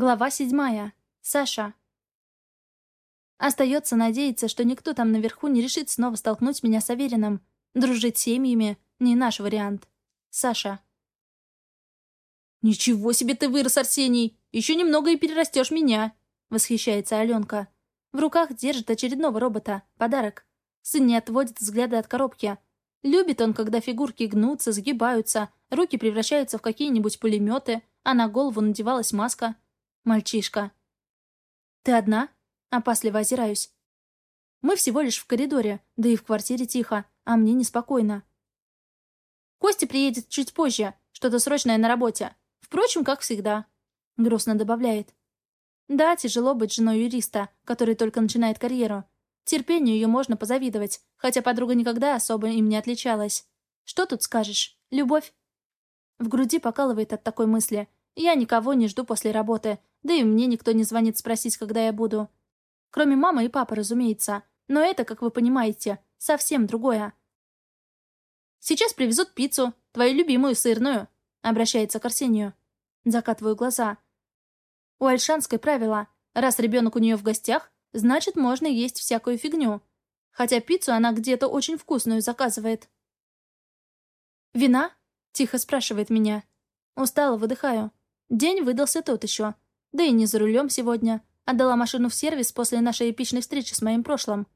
Глава седьмая. Саша. Остается надеяться, что никто там наверху не решит снова столкнуть меня с Авериным. Дружить с семьями — не наш вариант. Саша. «Ничего себе ты вырос, Арсений! Еще немного и перерастешь меня!» — восхищается Аленка. В руках держит очередного робота. Подарок. Сын не отводит взгляда от коробки. Любит он, когда фигурки гнутся, сгибаются, руки превращаются в какие-нибудь пулеметы, а на голову надевалась маска. Мальчишка. «Ты одна?» Опасливо озираюсь. Мы всего лишь в коридоре, да и в квартире тихо, а мне неспокойно. Костя приедет чуть позже, что-то срочное на работе. Впрочем, как всегда. Грустно добавляет. Да, тяжело быть женой юриста, который только начинает карьеру. Терпению ее можно позавидовать, хотя подруга никогда особо им не отличалась. Что тут скажешь? Любовь? В груди покалывает от такой мысли. Я никого не жду после работы, да и мне никто не звонит спросить, когда я буду. Кроме мамы и папы, разумеется. Но это, как вы понимаете, совсем другое. «Сейчас привезут пиццу, твою любимую сырную», — обращается к Арсению. Закатываю глаза. У Альшанской правило. Раз ребенок у нее в гостях, значит, можно есть всякую фигню. Хотя пиццу она где-то очень вкусную заказывает. «Вина?» — тихо спрашивает меня. Устало выдыхаю. День выдался тот еще. Да и не за рулем сегодня. Отдала машину в сервис после нашей эпичной встречи с моим прошлым.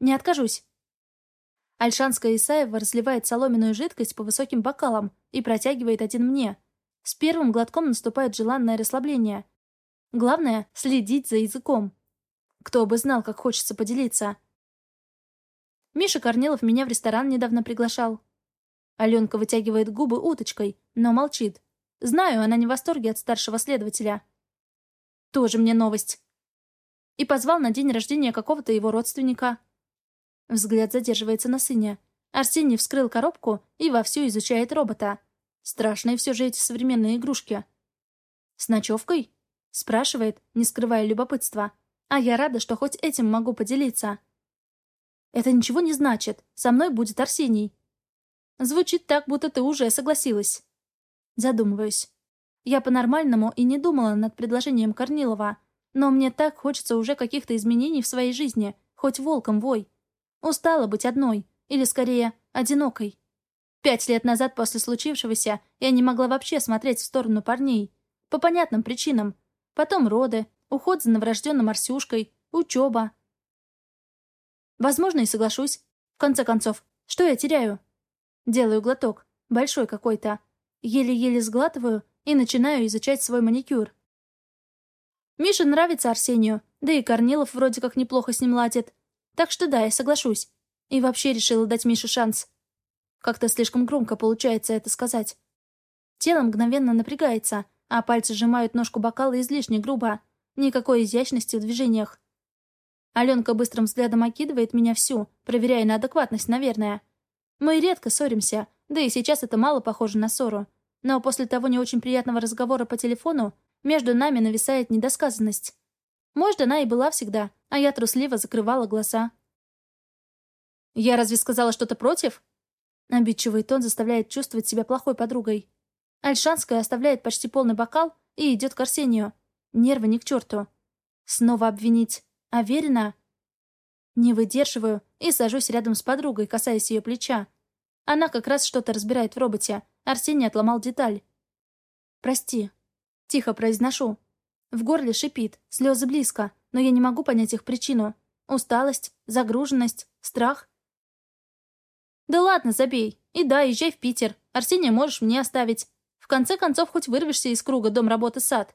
Не откажусь. Альшанская Исаева разливает соломенную жидкость по высоким бокалам и протягивает один мне. С первым глотком наступает желанное расслабление. Главное — следить за языком. Кто бы знал, как хочется поделиться. Миша Корнилов меня в ресторан недавно приглашал. Аленка вытягивает губы уточкой, но молчит. Знаю, она не в восторге от старшего следователя. Тоже мне новость. И позвал на день рождения какого-то его родственника. Взгляд задерживается на сыне. Арсений вскрыл коробку и вовсю изучает робота. Страшные все же эти современные игрушки. «С ночевкой?» Спрашивает, не скрывая любопытства. А я рада, что хоть этим могу поделиться. Это ничего не значит. Со мной будет Арсений. Звучит так, будто ты уже согласилась. Задумываюсь. Я по-нормальному и не думала над предложением Корнилова. Но мне так хочется уже каких-то изменений в своей жизни, хоть волком вой. Устала быть одной, или скорее, одинокой. Пять лет назад после случившегося я не могла вообще смотреть в сторону парней. По понятным причинам, Потом роды, уход за новорожденным Арсюшкой, учеба. Возможно, и соглашусь. В конце концов, что я теряю? Делаю глоток, большой какой-то. Еле-еле сглатываю и начинаю изучать свой маникюр. Миша нравится Арсению, да и Корнилов вроде как неплохо с ним ладит. Так что да, я соглашусь. И вообще решила дать Мише шанс. Как-то слишком громко получается это сказать. Тело мгновенно напрягается — а пальцы сжимают ножку бокала излишне грубо. Никакой изящности в движениях. Аленка быстрым взглядом окидывает меня всю, проверяя на адекватность, наверное. Мы редко ссоримся, да и сейчас это мало похоже на ссору. Но после того не очень приятного разговора по телефону между нами нависает недосказанность. Может, она и была всегда, а я трусливо закрывала глаза. «Я разве сказала что-то против?» Обидчивый тон заставляет чувствовать себя плохой подругой. Альшанская оставляет почти полный бокал и идет к Арсению. Нервы ни к черту. Снова обвинить. Аверина? Не выдерживаю и сажусь рядом с подругой, касаясь ее плеча. Она как раз что-то разбирает в роботе. Арсений отломал деталь. «Прости». Тихо произношу. В горле шипит, слезы близко, но я не могу понять их причину. Усталость, загруженность, страх. «Да ладно, забей. И да, езжай в Питер. Арсения можешь мне оставить. В конце концов, хоть вырвешься из круга дом работы сад.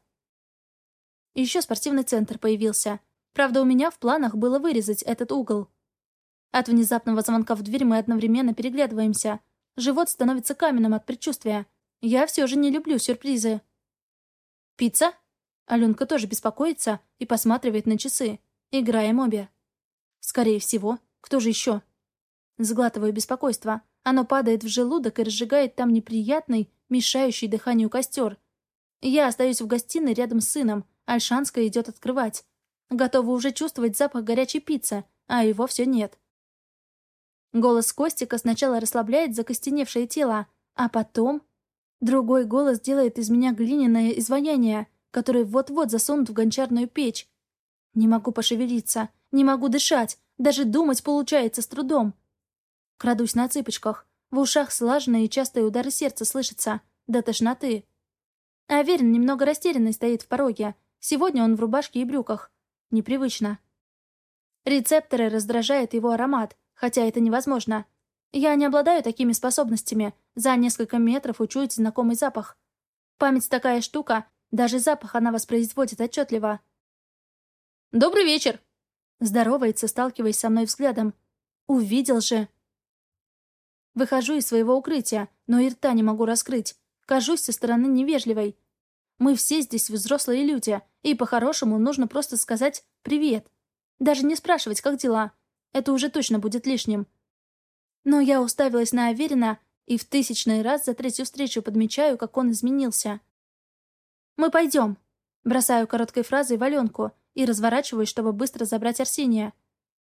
еще спортивный центр появился. Правда, у меня в планах было вырезать этот угол. От внезапного звонка в дверь мы одновременно переглядываемся. Живот становится каменным от предчувствия. Я все же не люблю сюрпризы. «Пицца?» Аленка тоже беспокоится и посматривает на часы. Играем обе. Скорее всего. Кто же еще? Сглатываю беспокойство. Оно падает в желудок и разжигает там неприятный, мешающий дыханию костер. Я остаюсь в гостиной рядом с сыном, Альшанская идет открывать. Готова уже чувствовать запах горячей пиццы, а его все нет. Голос Костика сначала расслабляет закостеневшее тело, а потом... Другой голос делает из меня глиняное изваяние, которые вот-вот засунут в гончарную печь. Не могу пошевелиться, не могу дышать, даже думать получается с трудом. Крадусь на цыпочках, в ушах слаженные и частые удары сердца слышатся, до тошноты. Аверин немного растерянный стоит в пороге. Сегодня он в рубашке и брюках. Непривычно. Рецепторы раздражает его аромат, хотя это невозможно. Я не обладаю такими способностями. За несколько метров учуять знакомый запах. Память такая штука, даже запах она воспроизводит отчетливо. «Добрый вечер!» Здоровается, сталкиваясь со мной взглядом. «Увидел же!» Выхожу из своего укрытия, но и рта не могу раскрыть. Кажусь со стороны невежливой. Мы все здесь взрослые люди, и по-хорошему нужно просто сказать «привет». Даже не спрашивать, как дела. Это уже точно будет лишним. Но я уставилась на Аверина и в тысячный раз за третью встречу подмечаю, как он изменился. «Мы пойдем», — бросаю короткой фразой в Аленку и разворачиваюсь, чтобы быстро забрать Арсения.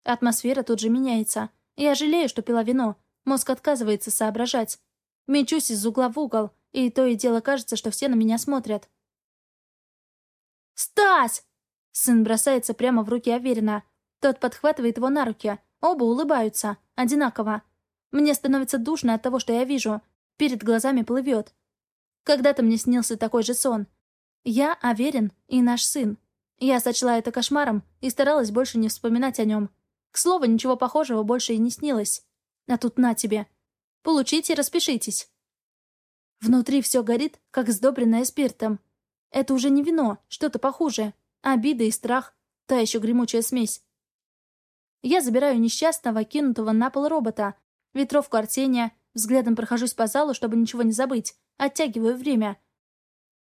Атмосфера тут же меняется. Я жалею, что пила вино. Мозг отказывается соображать. Мечусь из угла в угол, и то и дело кажется, что все на меня смотрят. «Стась!» Сын бросается прямо в руки Аверина. Тот подхватывает его на руки. Оба улыбаются. Одинаково. Мне становится душно от того, что я вижу. Перед глазами плывет. Когда-то мне снился такой же сон. Я, Аверин и наш сын. Я сочла это кошмаром и старалась больше не вспоминать о нем. К слову, ничего похожего больше и не снилось. А тут на тебе. Получите, распишитесь. Внутри все горит, как сдобренное спиртом. Это уже не вино, что-то похуже. Обида и страх. Та еще гремучая смесь. Я забираю несчастного, кинутого на пол робота, ветровку Арсения, взглядом прохожусь по залу, чтобы ничего не забыть, оттягиваю время.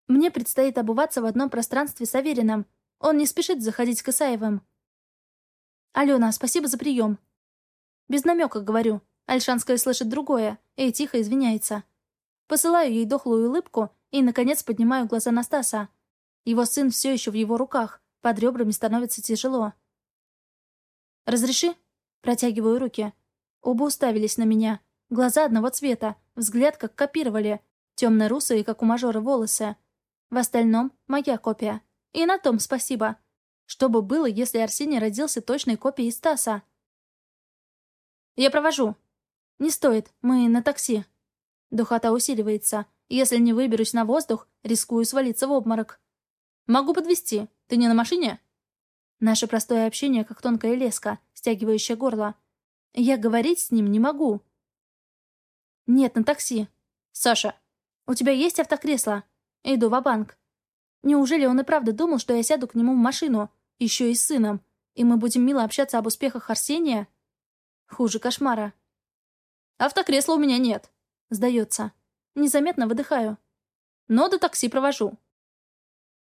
Мне предстоит обуваться в одном пространстве с Авериным. Он не спешит заходить к Исаевым. «Алена, спасибо за прием». Без намека говорю. Альшанская слышит другое и тихо извиняется. Посылаю ей дохлую улыбку и, наконец, поднимаю глаза на Стаса. Его сын все еще в его руках, под ребрами становится тяжело. «Разреши?» Протягиваю руки. Оба уставились на меня. Глаза одного цвета, взгляд как копировали. Темно-русые, как у мажора, волосы. В остальном — моя копия. И на том спасибо. Что бы было, если Арсений родился точной копией Стаса? «Я провожу». «Не стоит, мы на такси». Духота усиливается. Если не выберусь на воздух, рискую свалиться в обморок. «Могу подвести. Ты не на машине?» Наше простое общение, как тонкая леска, стягивающая горло. Я говорить с ним не могу. «Нет, на такси». «Саша, у тебя есть автокресло?» «Иду в банк Неужели он и правда думал, что я сяду к нему в машину, еще и с сыном, и мы будем мило общаться об успехах Арсения? Хуже кошмара. Автокресла у меня нет. Сдается. Незаметно выдыхаю. Но до такси провожу.